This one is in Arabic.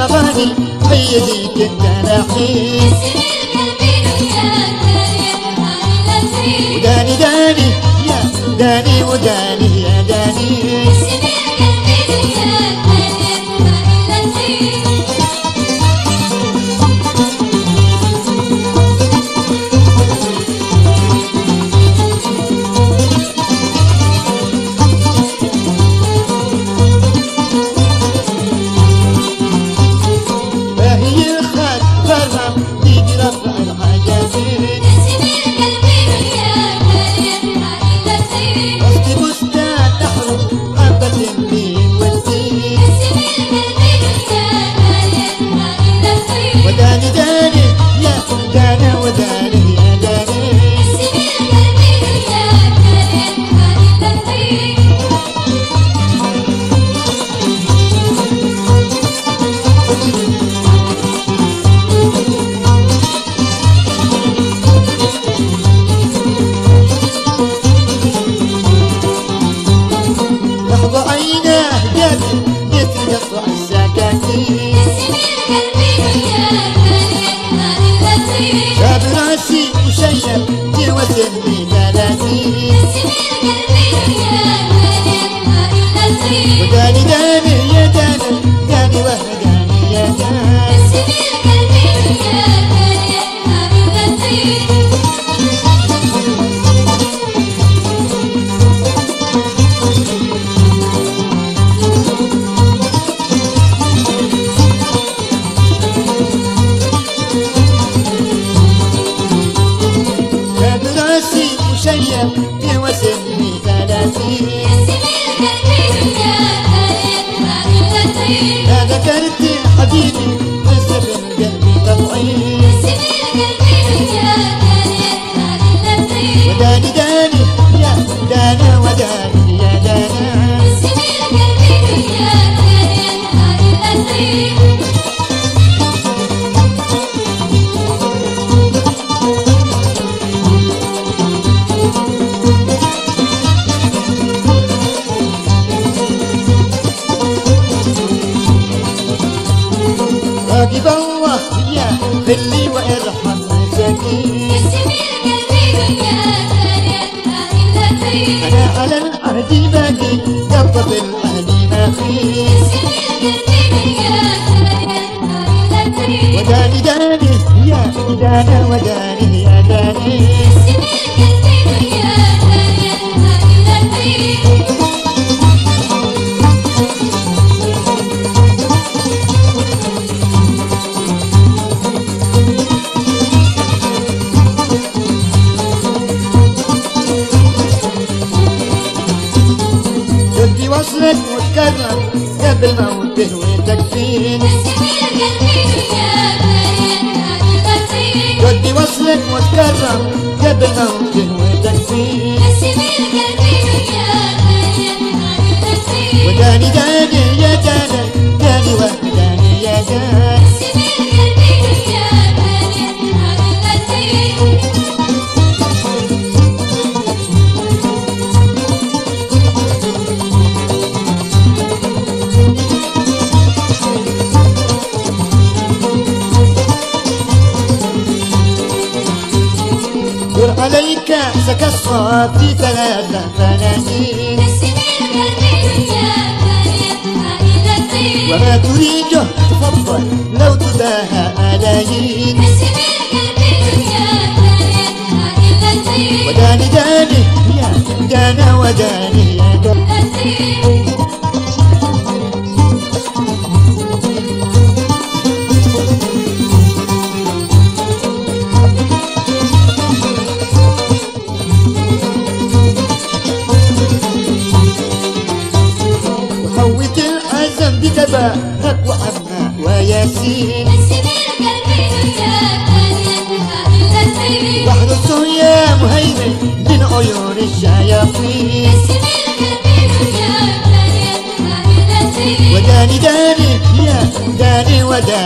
رماني حيديك انت لحين وداني داني يا داني وداني يا داني. России. راقب الله يا خلي وإرحم مساكين أنا على العهد باقي قبض العهد ما خير وداني داني يا دانا وداني قبل موته وتكفين جدي وصلك وتكرم قبل موته وتكفين عليك سكسر في ثلاثة فنانين وما تريده تفضل لو تداهى ملايين وداني داني يا دانا وداني. يا داني وأبناء وياسين واحرسه يا مهيمن من عيون الشياطين وداني داني يا داني وداني